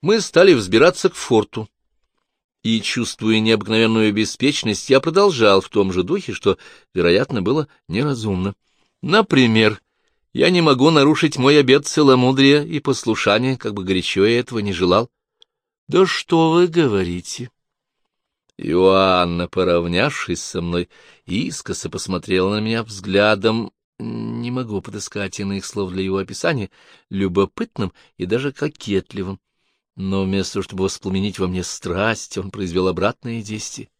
Мы стали взбираться к форту. И, чувствуя необыкновенную беспечность, я продолжал в том же духе, что, вероятно, было неразумно. Например, я не могу нарушить мой обет целомудрия и послушания, как бы горячо я этого не желал. — Да что вы говорите? Иоанна, поравнявшись со мной, искоса посмотрела на меня взглядом, не могу подыскать иных слов для его описания, любопытным и даже кокетливым. Но вместо того, чтобы воспламенить во мне страсть, он произвел обратное действие.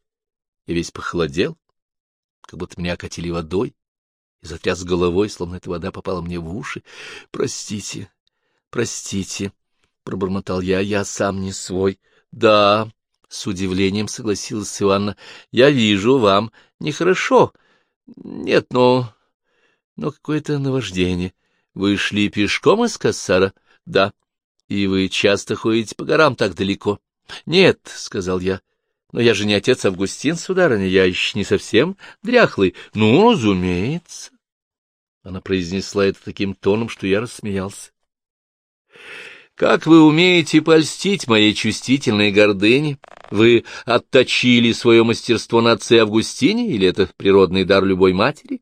Я весь похолодел, как будто меня окатили водой, и затряс головой, словно эта вода попала мне в уши. — Простите, простите, — пробормотал я, — я сам не свой. — Да, — с удивлением согласилась Иоанна, — я вижу, вам нехорошо. Нет, но... но какое-то наваждение. Вы шли пешком из Кассара? — Да. — И вы часто ходите по горам так далеко? — Нет, — сказал я. — Но я же не отец Августин, сударыня, я еще не совсем дряхлый. — Ну, разумеется. Она произнесла это таким тоном, что я рассмеялся. Как вы умеете польстить моей чувствительной гордыне? Вы отточили свое мастерство на отце Августине, или это природный дар любой матери?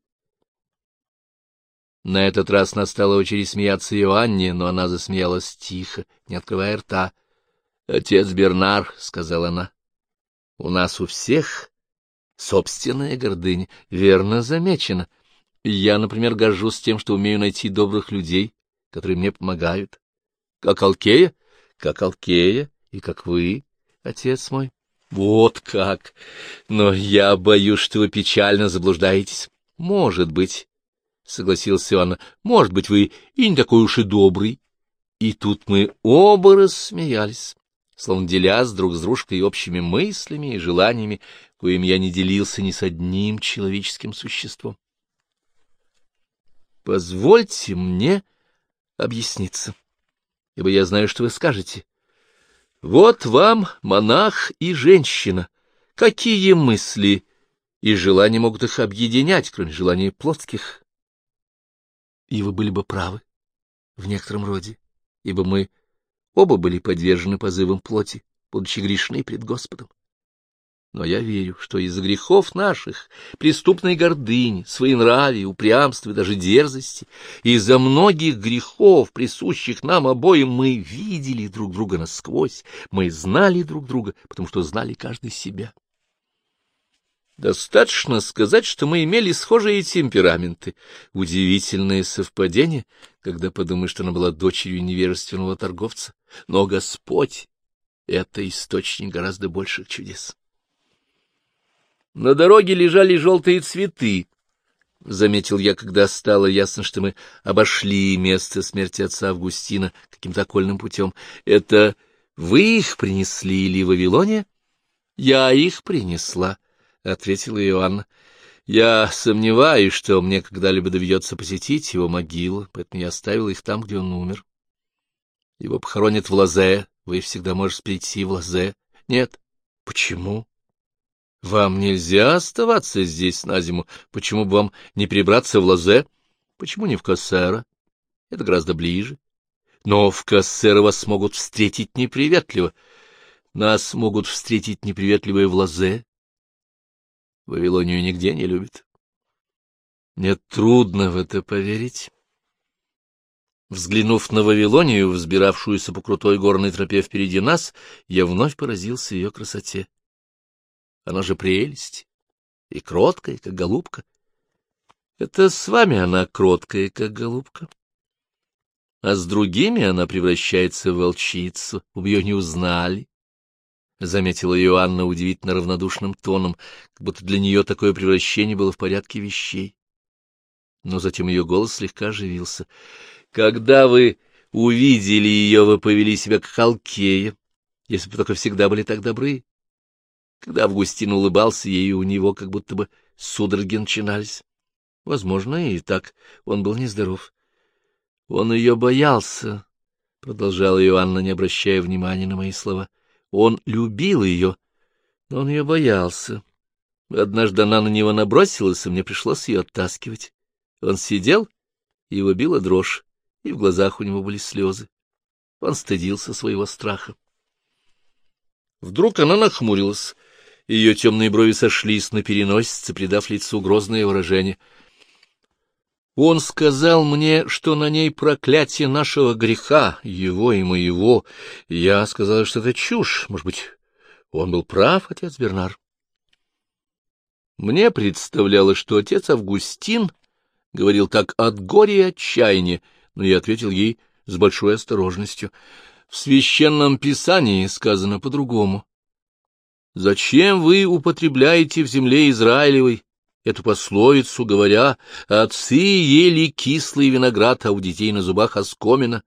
На этот раз настала очередь смеяться Иоанне, но она засмеялась тихо, не открывая рта. — Отец Бернар, — сказала она, — у нас у всех собственная гордыня, верно замечено. Я, например, горжусь тем, что умею найти добрых людей, которые мне помогают. Как Алкея? Как Алкея и как вы, отец мой. Вот как! Но я боюсь, что вы печально заблуждаетесь. Может быть, — согласился Иоанна, — может быть, вы и не такой уж и добрый. И тут мы оба рассмеялись, словно делясь друг с дружкой общими мыслями и желаниями, коим я не делился ни с одним человеческим существом. Позвольте мне объясниться, ибо я знаю, что вы скажете. Вот вам монах и женщина. Какие мысли и желания могут их объединять, кроме желаний плотских? И вы были бы правы в некотором роде, ибо мы оба были подвержены позывам плоти, будучи грешны пред Господом. Но я верю, что из-за грехов наших, преступной гордыни, своенравия, упрямства и даже дерзости, из-за многих грехов, присущих нам обоим, мы видели друг друга насквозь, мы знали друг друга, потому что знали каждый себя. Достаточно сказать, что мы имели схожие темпераменты. Удивительное совпадение, когда подумаешь, что она была дочерью невежественного торговца. Но Господь — это источник гораздо больших чудес. На дороге лежали желтые цветы. Заметил я, когда стало ясно, что мы обошли место смерти отца Августина каким-то окольным путем. Это вы их принесли или Вавилоне? Я их принесла, — ответила Иоанна. Я сомневаюсь, что мне когда-либо доведется посетить его могилу, поэтому я оставила их там, где он умер. Его похоронят в Лазе. Вы всегда можете прийти в Лазе. Нет. Почему? Вам нельзя оставаться здесь на зиму. Почему бы вам не прибраться в Лазе? Почему не в Кассера? Это гораздо ближе. Но в Кассера вас могут встретить неприветливо. Нас могут встретить неприветливо и в Лазе. Вавилонию нигде не любят. Мне трудно в это поверить. Взглянув на Вавилонию, взбиравшуюся по крутой горной тропе впереди нас, я вновь поразился ее красоте. Она же прелесть. И кроткая, как голубка. Это с вами она кроткая, как голубка. А с другими она превращается в волчицу, вы ее не узнали. — заметила Иоанна удивительно равнодушным тоном, как будто для нее такое превращение было в порядке вещей. Но затем ее голос слегка оживился. — Когда вы увидели ее, вы повели себя как Алкея, если бы только всегда были так добры. Когда Августин улыбался ей, у него как будто бы судороги начинались. Возможно, и так он был нездоров. Он ее боялся, — продолжала Иоанна, не обращая внимания на мои слова. Он любил ее, но он ее боялся. Однажды она на него набросилась, и мне пришлось ее оттаскивать. Он сидел, его била дрожь, и в глазах у него были слезы. Он стыдился своего страха. Вдруг она нахмурилась. Ее темные брови сошлись на переносице, придав лицу грозное выражение. Он сказал мне, что на ней проклятие нашего греха, его и моего. Я сказал, что это чушь. Может быть, он был прав, отец Бернар? Мне представлялось, что отец Августин говорил так от горя и отчаяния, но я ответил ей с большой осторожностью. В священном писании сказано по-другому. Зачем вы употребляете в земле Израилевой эту пословицу, говоря, «Отцы ели кислый виноград, а у детей на зубах оскомина»?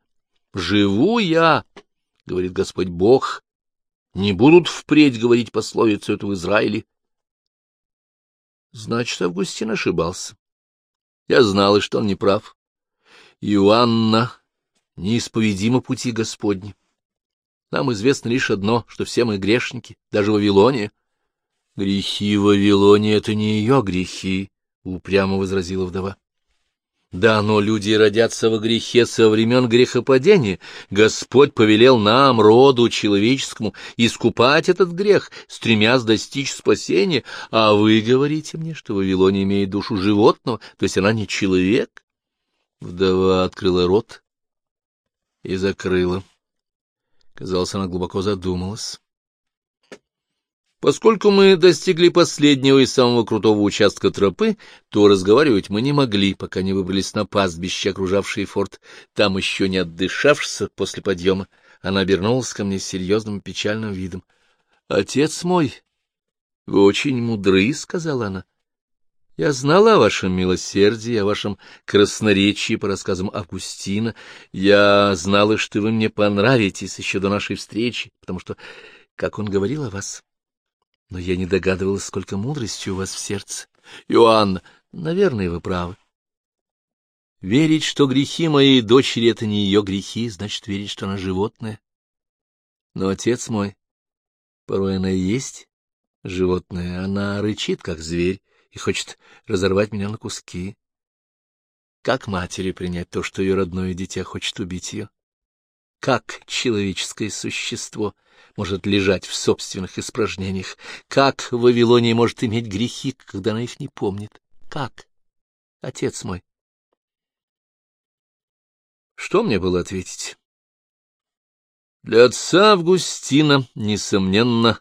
«Живу я», — говорит Господь Бог, — «не будут впредь говорить пословицу эту в Израиле». Значит, Августин ошибался. Я знала, что он не прав. Иоанна неисповедимо пути Господни. Нам известно лишь одно, что все мы грешники, даже Вавилония. — Грехи Вавилония — это не ее грехи, — упрямо возразила вдова. — Да, но люди родятся во грехе со времен грехопадения. Господь повелел нам, роду человеческому, искупать этот грех, стремясь достичь спасения, а вы говорите мне, что Вавилония имеет душу животного, то есть она не человек? Вдова открыла рот и закрыла. Казалось, она глубоко задумалась. Поскольку мы достигли последнего и самого крутого участка тропы, то разговаривать мы не могли, пока не выбрались на пастбище, окружавшие форт. Там, еще не отдышавшись после подъема, она обернулась ко мне с серьезным печальным видом. — Отец мой, вы очень мудры, — сказала она. Я знала о вашем милосердии, о вашем красноречии по рассказам Августина. Я знала, что вы мне понравитесь еще до нашей встречи, потому что, как он говорил о вас, но я не догадывалась, сколько мудрости у вас в сердце. Иоанн, наверное, вы правы. Верить, что грехи моей дочери — это не ее грехи, значит верить, что она животное. Но отец мой, порой она и есть животное, она рычит, как зверь, и хочет разорвать меня на куски. Как матери принять то, что ее родное дитя хочет убить ее? Как человеческое существо может лежать в собственных испражнениях? Как в Вавилонии может иметь грехи, когда она их не помнит? Как? Отец мой. Что мне было ответить? Для отца Августина, несомненно,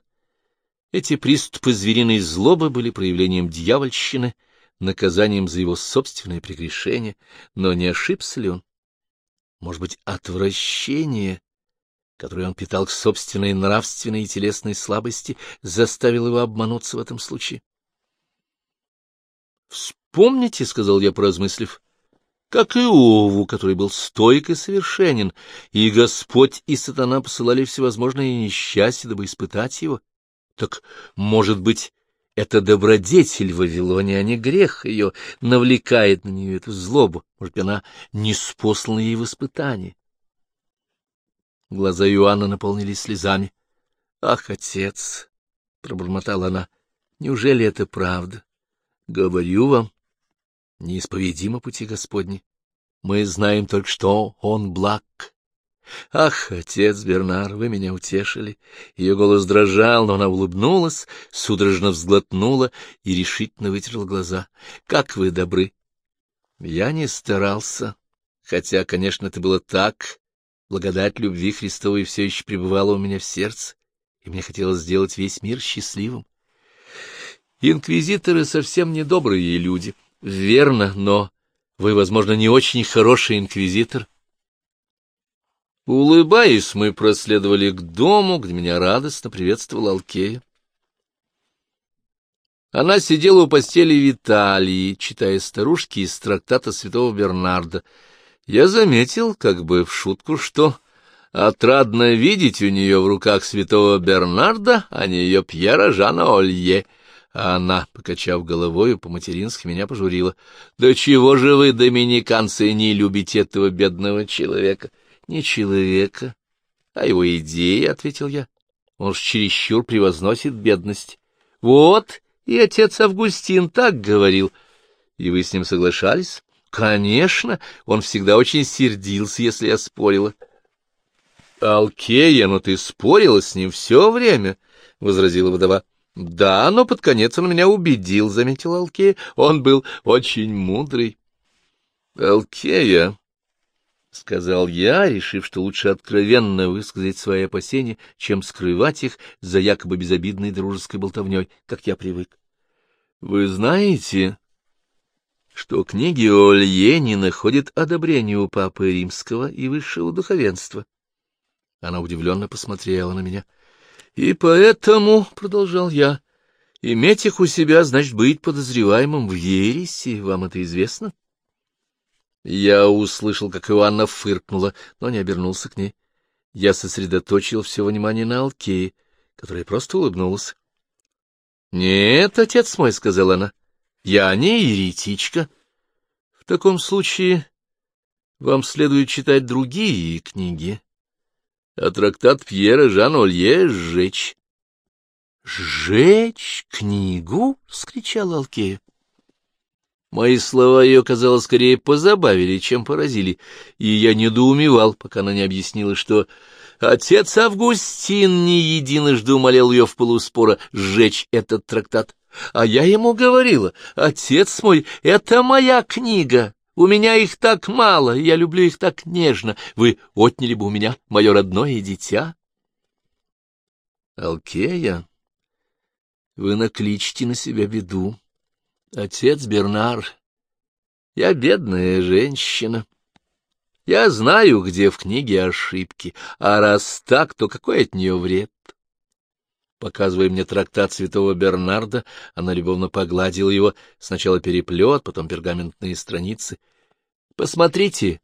эти приступы звериной злобы были проявлением дьявольщины, наказанием за его собственное прегрешение, но не ошибся ли он? Может быть, отвращение, которое он питал к собственной нравственной и телесной слабости, заставило его обмануться в этом случае? «Вспомните», — сказал я, поразмыслив, — как и Ову, который был стойк и совершенен, и Господь и сатана посылали всевозможные несчастья, дабы испытать его. Так, может быть, это добродетель в Вавилоне, а не грех ее, навлекает на нее эту злобу. Может она не спослана ей в испытание. Глаза Иоанна наполнились слезами. — Ах, отец! — пробормотала она. — Неужели это правда? — Говорю вам, неисповедимо пути Господни. Мы знаем только, что Он благ, «Ах, отец Бернар, вы меня утешили!» Ее голос дрожал, но она улыбнулась, судорожно взглотнула и решительно вытерла глаза. «Как вы добры!» Я не старался, хотя, конечно, это было так. Благодать любви Христовой все еще пребывала у меня в сердце, и мне хотелось сделать весь мир счастливым. Инквизиторы совсем не добрые люди, верно, но вы, возможно, не очень хороший инквизитор, — Улыбаясь, мы проследовали к дому, где меня радостно приветствовала Алкея. Она сидела у постели Виталии, читая старушки из трактата святого Бернарда. Я заметил, как бы в шутку, что отрадно видеть у нее в руках святого Бернарда, а не ее Пьера Жана Олье. А она, покачав головою, по-матерински меня пожурила. — Да чего же вы, доминиканцы, не любите этого бедного человека? — не человека, а его идеи, — ответил я. Он ж чересчур превозносит бедность. Вот, и отец Августин так говорил. И вы с ним соглашались? Конечно, он всегда очень сердился, если я спорила. — Алкея, но ты спорила с ним все время, — возразила вдова. — Да, но под конец он меня убедил, — заметил Алкея. Он был очень мудрый. — Алкея, — сказал я, решив, что лучше откровенно высказать свои опасения, чем скрывать их за якобы безобидной дружеской болтовней, как я привык. — Вы знаете, что книги о Лье не находят одобрения у папы римского и высшего духовенства? Она удивленно посмотрела на меня. — И поэтому, — продолжал я, — иметь их у себя значит быть подозреваемым в ереси, вам это известно? Я услышал, как Иоанна фыркнула, но не обернулся к ней. Я сосредоточил все внимание на Алкее, которая просто улыбнулась. — Нет, отец мой, — сказала она, — я не еретичка. В таком случае вам следует читать другие книги а трактат Пьера Жана Олье сжечь. — Сжечь книгу? — скричал Алкея. Мои слова ее, казалось, скорее позабавили, чем поразили, и я недоумевал, пока она не объяснила, что отец Августин не единожды умолял ее в полуспора сжечь этот трактат. А я ему говорила, отец мой, это моя книга, у меня их так мало, я люблю их так нежно. Вы отняли бы у меня мое родное дитя? Алкея, вы накличьте на себя беду. Отец Бернар, я бедная женщина. Я знаю, где в книге ошибки, а раз так, то какой от нее вред? Показывая мне трактат святого Бернарда, она любовно погладила его, сначала переплет, потом пергаментные страницы. Посмотрите,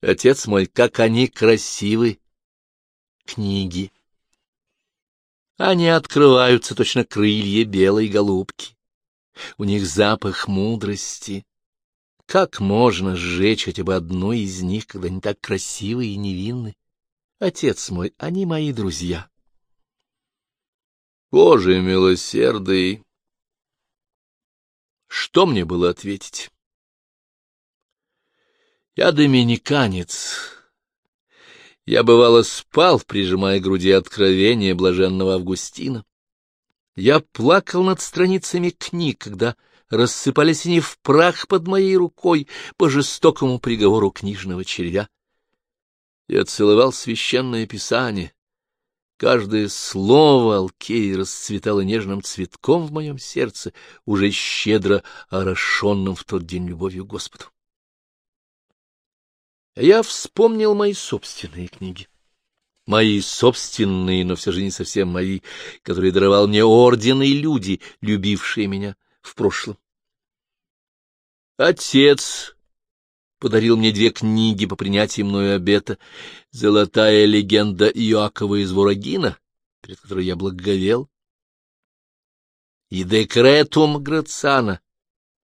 отец мой, как они красивы! Книги. Они открываются, точно крылья белой голубки. У них запах мудрости. Как можно сжечь хотя бы одну из них, когда они так красивы и невинны? Отец мой, они мои друзья. Боже милосердный! Что мне было ответить? Я доминиканец. Я, бывало, спал, прижимая к груди откровения блаженного Августина. Я плакал над страницами книг, когда рассыпались они в прах под моей рукой по жестокому приговору книжного червя. Я целовал священное писание, Каждое слово Алкеи расцветало нежным цветком в моем сердце, уже щедро орошенным в тот день любовью Господу. Я вспомнил мои собственные книги. Мои собственные, но все же не совсем мои, которые даровал мне орден и люди, любившие меня в прошлом. Отец подарил мне две книги по принятии мною обета «Золотая легенда Иоакова из Ворогина», перед которой я благоговел, и «Декретум Грациана»,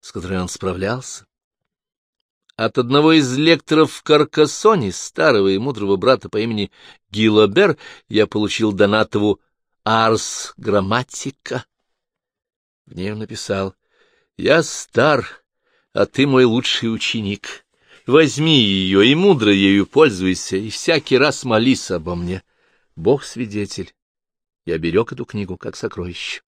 с которой он справлялся. От одного из лекторов в Каркасоне, старого и мудрого брата по имени Гилобер, я получил Донатову «Арс Грамматика». В ней он написал «Я стар, а ты мой лучший ученик. Возьми ее и мудро ею пользуйся, и всякий раз молись обо мне. Бог свидетель. Я берег эту книгу как сокровище.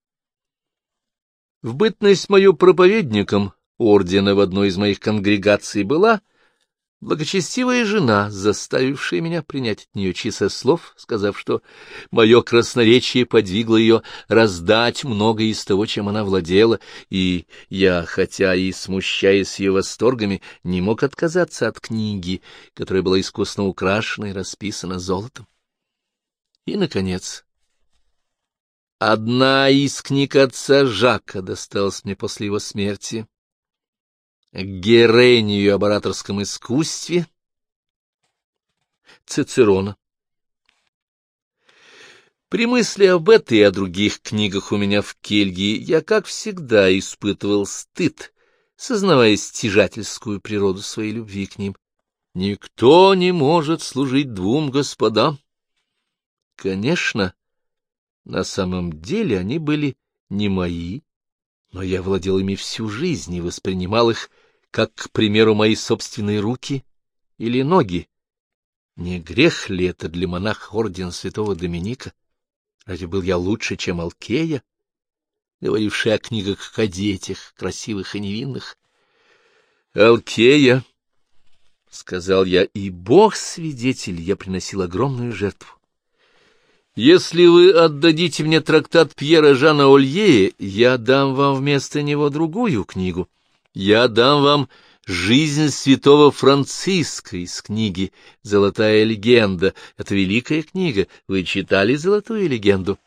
В бытность мою проповедником ордена в одной из моих конгрегаций была благочестивая жена, заставившая меня принять от нее часа слов, сказав, что мое красноречие подвигло ее раздать многое из того, чем она владела, и я, хотя и смущаясь ее восторгами, не мог отказаться от книги, которая была искусно украшена и расписана золотом. И, наконец, одна из книг отца Жака досталась мне после его смерти — Герению об ораторском искусстве Цицерона. При мысли об этой и о других книгах у меня в кельге я, как всегда, испытывал стыд, сознавая стяжательскую природу своей любви к ним. Никто не может служить двум господам. Конечно, на самом деле они были не мои, но я владел ими всю жизнь и воспринимал их как, к примеру, мои собственные руки или ноги, Не грех ли это для монаха ордена святого Доминика? Разве был я лучше, чем Алкея, говоривший о книгах о детях, красивых и невинных? Алкея, — сказал я, — и Бог свидетель, я приносил огромную жертву. Если вы отдадите мне трактат Пьера Жана Олье, я дам вам вместо него другую книгу. Я дам вам «Жизнь святого Франциска» из книги «Золотая легенда». Это великая книга. Вы читали «Золотую легенду»?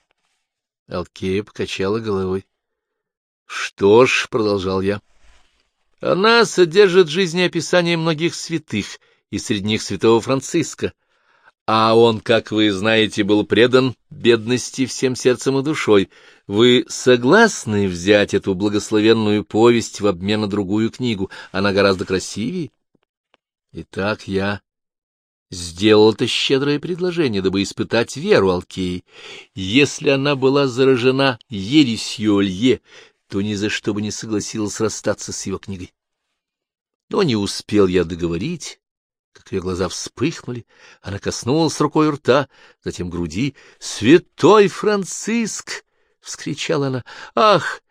Алкея покачала головой. — Что ж, — продолжал я, — она содержит жизнеописание многих святых, и среди них святого Франциска. А он, как вы знаете, был предан бедности всем сердцем и душой. Вы согласны взять эту благословенную повесть в обмен на другую книгу? Она гораздо красивее. Итак, я сделал это щедрое предложение, дабы испытать веру Алкеи. Если она была заражена ересью Олье, то ни за что бы не согласилась расстаться с его книгой. Но не успел я договорить, как ее глаза вспыхнули, она коснулась рукой рта, затем груди. «Святой Франциск!» — вскричала она. «Ах,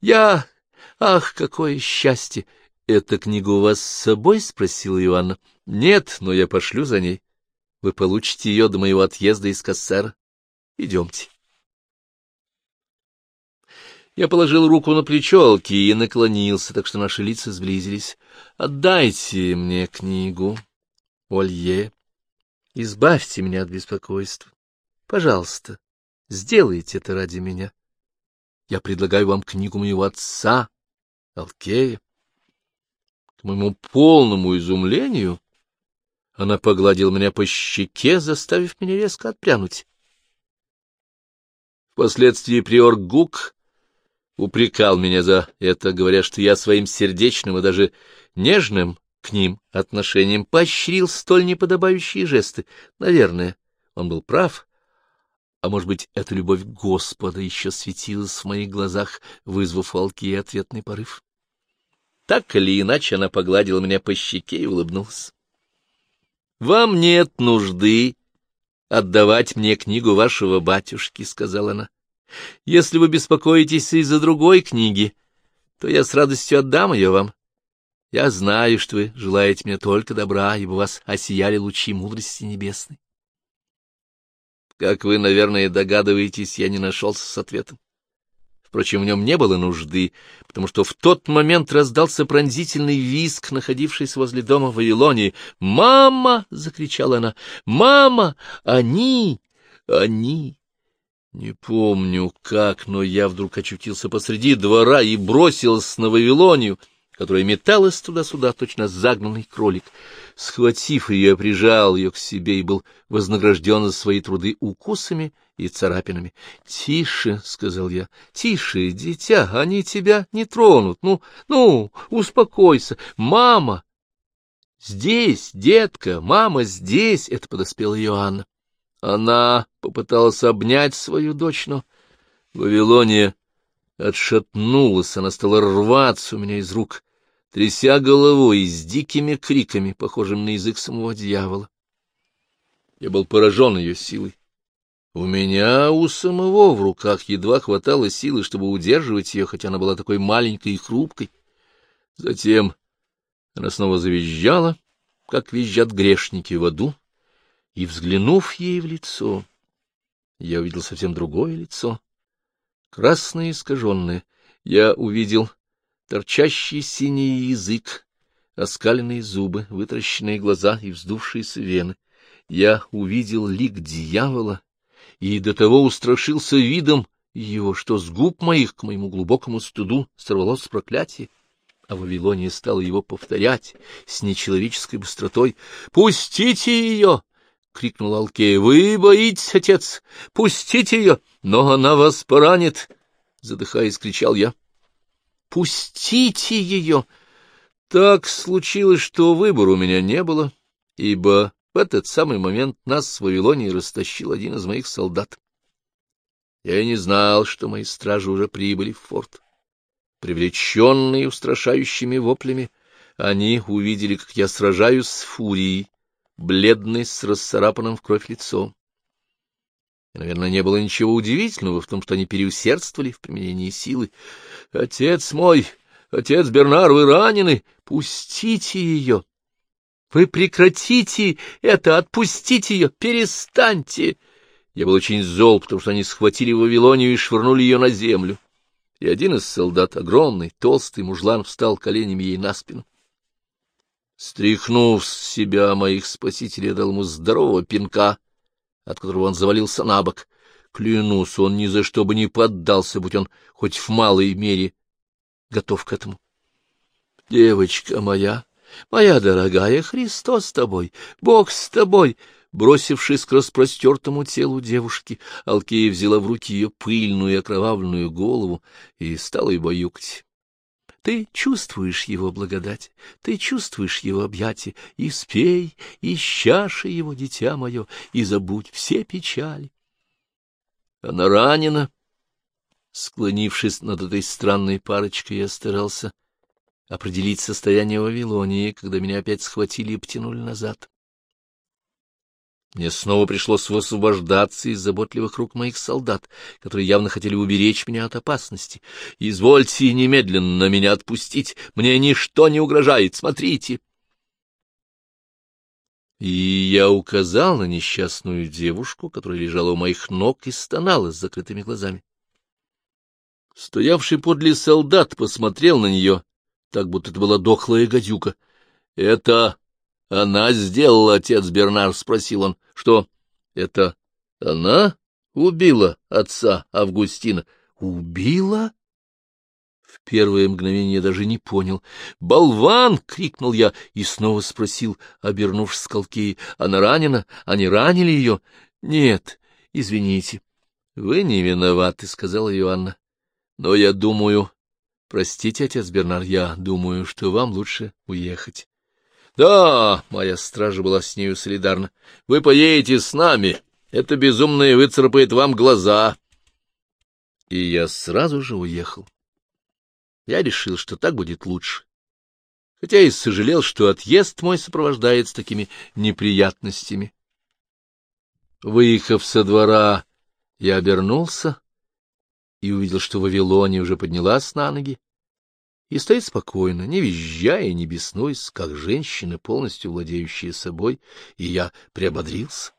я... Ах, какое счастье! Эта книга у вас с собой?» — спросила Иоанна. «Нет, но я пошлю за ней. Вы получите ее до моего отъезда из Кассера. Идемте». Я положил руку на плечо Алки и наклонился, так что наши лица сблизились. «Отдайте мне книгу», Олье, избавьте меня от беспокойства. Пожалуйста, сделайте это ради меня. Я предлагаю вам книгу моего отца, Алкея. К моему полному изумлению она погладила меня по щеке, заставив меня резко отпрянуть. Впоследствии приор Гук упрекал меня за это, говоря, что я своим сердечным и даже нежным к ним отношением поощрил столь неподобающие жесты. Наверное, он был прав. А может быть, эта любовь Господа еще светилась в моих глазах, вызвав у и ответный порыв. Так или иначе она погладила меня по щеке и улыбнулась. — Вам нет нужды отдавать мне книгу вашего батюшки, — сказала она. — Если вы беспокоитесь из-за другой книги, то я с радостью отдам ее вам. Я знаю, что вы желаете мне только добра, ибо вас осияли лучи мудрости небесной. Как вы, наверное, догадываетесь, я не нашелся с ответом. Впрочем, в нем не было нужды, потому что в тот момент раздался пронзительный визг, находившийся возле дома в Вавилонии. «Мама!» — закричала она. «Мама! Они! Они!» Не помню как, но я вдруг очутился посреди двора и бросился на Вавилонию — которая металась туда-сюда, точно загнанный кролик. Схватив ее, прижал ее к себе и был вознагражден за свои труды укусами и царапинами. — Тише, — сказал я, — тише, дитя, они тебя не тронут. Ну, ну, успокойся. Мама! Здесь, детка, мама здесь! — это подоспела Иоанна. Она попыталась обнять свою дочь, но Вавилония отшатнулась, она стала рваться у меня из рук, тряся головой и с дикими криками, похожими на язык самого дьявола. Я был поражен ее силой. У меня у самого в руках едва хватало силы, чтобы удерживать ее, хотя она была такой маленькой и хрупкой. Затем она снова завизжала, как визжат грешники в аду, и, взглянув ей в лицо, я увидел совсем другое лицо, красное и искаженное. Я увидел торчащий синий язык, оскаленные зубы, вытаращенные глаза и вздувшиеся вены. Я увидел лик дьявола и до того устрашился видом его, что с губ моих, к моему глубокому стыду, сорвалось проклятие, а Вавилония стала его повторять с нечеловеческой быстротой. «Пустите ее! — крикнул Алкея. — Вы боитесь, отец? Пустите ее! Но она вас поранит! — задыхаясь, кричал я. — Пустите ее! Так случилось, что выбора у меня не было, ибо в этот самый момент нас с Вавилонией растащил один из моих солдат. Я не знал, что мои стражи уже прибыли в форт. Привлеченные устрашающими воплями, они увидели, как я сражаюсь с фурией, бледный, с расцарапанным в кровь лицом. И, наверное, не было ничего удивительного в том, что они переусердствовали в применении силы. — Отец мой, отец Бернар, вы ранены, пустите ее! Вы прекратите это, отпустите ее, перестаньте! Я был очень зол, потому что они схватили Вавилонию и швырнули ее на землю. И один из солдат, огромный, толстый мужлан, встал коленями ей на спину. Стряхнув с себя моих спасителей, я дал ему здорового пинка, от которого он завалился на бок. Клянусь, он ни за что бы не поддался, будь он хоть в малой мере готов к этому. — Девочка моя, моя дорогая, Христос с тобой, Бог с тобой! Бросившись к распростертому телу девушки, Алкея взяла в руки ее пыльную и окровавленную голову и стала его юкать. Ты чувствуешь его благодать, ты чувствуешь его объятия, и спей, и чаши его, дитя мое, и забудь все печали. Она ранена. Склонившись над этой странной парочкой, я старался определить состояние Вавилонии, когда меня опять схватили и потянули назад. Мне снова пришлось высвобождаться из заботливых рук моих солдат, которые явно хотели уберечь меня от опасности. «Извольте немедленно меня отпустить, мне ничто не угрожает, смотрите!» И я указал на несчастную девушку, которая лежала у моих ног и стонала с закрытыми глазами. Стоявший подле солдат посмотрел на нее, так будто это была дохлая гадюка. — Это она сделала, отец Бернар? — спросил он. — Что, это она убила отца Августина? — Убила? В первое мгновение даже не понял. «Болван!» — крикнул я и снова спросил, обернувшись к Алкеи. «Она ранена? Они ранили ее?» «Нет, извините». «Вы не виноваты», — сказала Иоанна. «Но я думаю...» «Простите, отец Бернар, я думаю, что вам лучше уехать». Да, моя стража была с нею солидарна. Вы поедете с нами. Это безумное выцарапает вам глаза. И я сразу же уехал. Я решил, что так будет лучше. Хотя и сожалел, что отъезд мой сопровождается такими неприятностями. Выехав со двора, я обернулся и увидел, что Вавилония уже поднялась на ноги и стоит спокойно, не визжая, не беснуясь, как женщина, полностью владеющая собой, и я приободрился.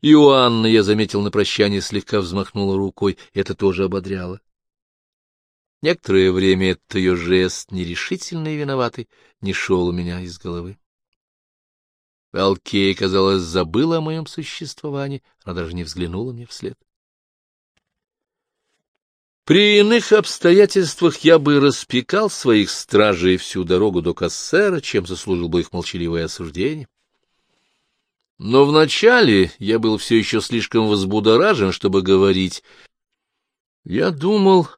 Иоанна, я заметил на прощание, слегка взмахнула рукой, это тоже ободряло. Некоторое время этот ее жест, нерешительный и виноватый, не шел у меня из головы. Алкея, казалось, забыла о моем существовании, она даже не взглянула мне вслед. При иных обстоятельствах я бы распекал своих стражей всю дорогу до Кассера, чем заслужил бы их молчаливое осуждение. Но вначале я был все еще слишком возбудоражен, чтобы говорить. Я думал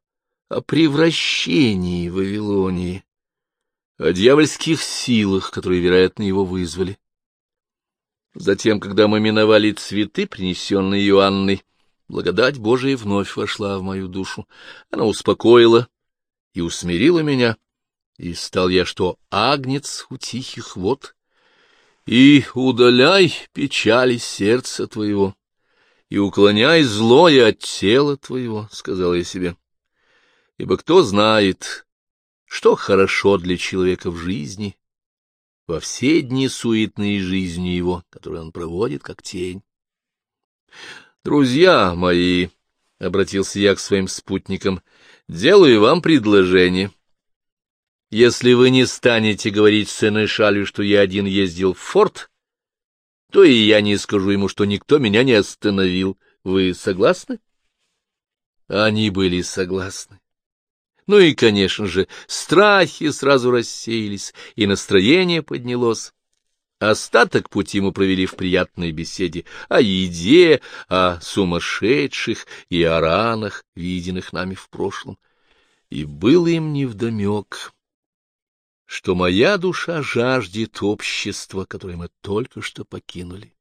о превращении Вавилонии, о дьявольских силах, которые, вероятно, его вызвали. Затем, когда мы миновали цветы, принесенные Иоанной, Благодать Божия вновь вошла в мою душу. Она успокоила и усмирила меня, и стал я что, агнец у тихих вод. И удаляй печали сердца твоего, и уклоняй злое от тела твоего, — сказал я себе. Ибо кто знает, что хорошо для человека в жизни, во все дни суетной жизни его, которые он проводит как тень. Друзья мои, — обратился я к своим спутникам, — делаю вам предложение. Если вы не станете говорить Сенешалю, что я один ездил в форт, то и я не скажу ему, что никто меня не остановил. Вы согласны? Они были согласны. Ну и, конечно же, страхи сразу рассеялись, и настроение поднялось. Остаток пути мы провели в приятной беседе о еде, о сумасшедших и о ранах, виденных нами в прошлом. И было им невдомек, что моя душа жаждет общества, которое мы только что покинули.